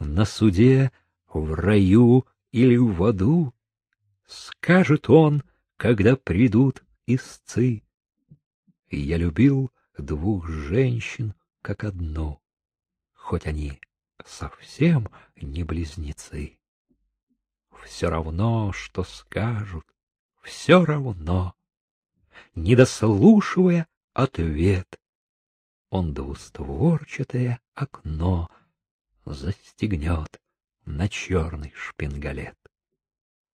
на суде, в раю или в аду, скажет он, когда придут истцы. Я любил двух женщин как одну, хоть они совсем не близнецы. Все равно, что скажут, все равно. Не дослушивая ответ, он двустворчатое окно застегнет на черный шпингалет.